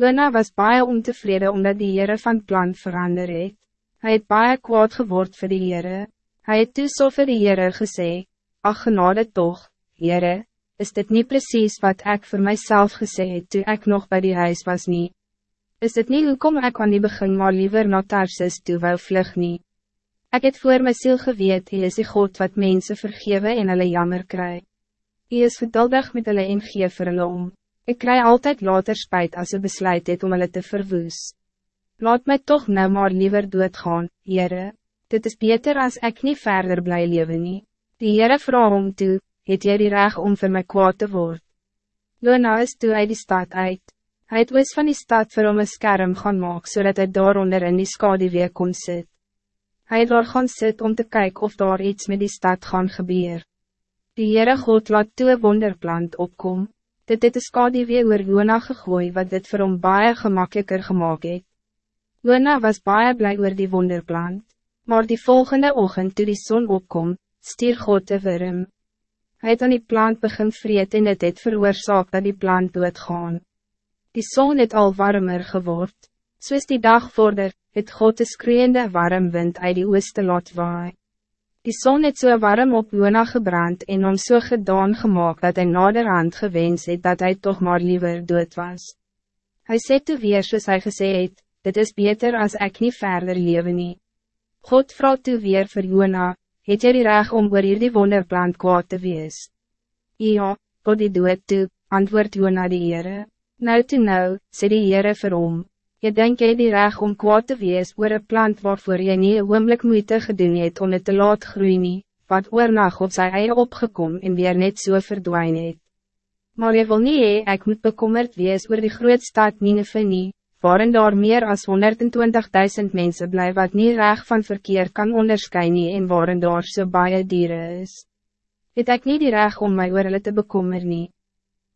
Luna was baie ontevreden omdat die Heere van plan verander het. Hy het baie kwaad geword vir die Heere. Hy het toe so vir die Heere gesê, Ach genade toch, Heere, is dit niet precies wat ik voor mijzelf gesê het toe ek nog bij die huis was niet? Is dit niet hoekom ek aan die begin maar liever na Tarsis toe wou vlug nie? Ek het voor my ziel geweet, hy is die God wat mensen vergewe en hulle jammer kry. Hy is geduldig met hulle en gee vir hulle om. Ik krijg altijd later spijt als ze besluit het om hulle te verwoes. Laat mij toch nou maar liever doodgaan, Heere. Dit is beter als ik niet verder blij leven nie. Die Heere vraag om toe, het jy die reg om voor mij kwaad te worden. Luna is toe uit die stad uit. Hij het oos van die stad vir hom een skerm gaan maak, zodat hij daaronder in die skadewee kon sit. Hij het daar gaan sit om te kijken of daar iets met die stad gaan gebeuren. Die Heere God laat toe wonderplant opkom. Dit het een skadewee oor Jona gegooi wat dit vir hom baie gemakkelijker gemaakt het. Jona was baie blij oor die wonderplant, maar die volgende ochtend toe die zon opkom, stier God te worm. Hij het aan die plant begin vreet en het het veroorzaak dat die plant doodgaan. Die zon het al warmer geword, soos die dag vorder, het God de skreeuwende warm wind uit die ooste laat waai. Die zon het so warm op Jona gebrand en om so gedaan gemaakt dat hij naderhand gewens het dat hij toch maar liever dood was. Hij sê toe weer soos hy gesê het, dit is beter als ik niet verder leven nie. God vraagt toe weer vir Jona, het jy die reg om oor hierdie wonderplant kwaad te wees? Ja, tot die dood toe, antwoord Jona die Heere. Nou toe nou, sê die Heere vir hom, Je denkt jy die reg om kwaad te wees oor een plant waarvoor jy nie een oomlik moeite gedoen het om het te laat groeien, nie, wat oornag op sy eie opgekom en weer net so verdwijn het. Maar je wil nie hee, ek moet bekommerd wees oor die groot stad Nineve nie, waarin daar meer as 120.000 mensen bly wat nie reg van verkeer kan onderscheiden nie en waarin daar so baie dieren is. Het ek nie die reg om my oor hulle te bekommer nie.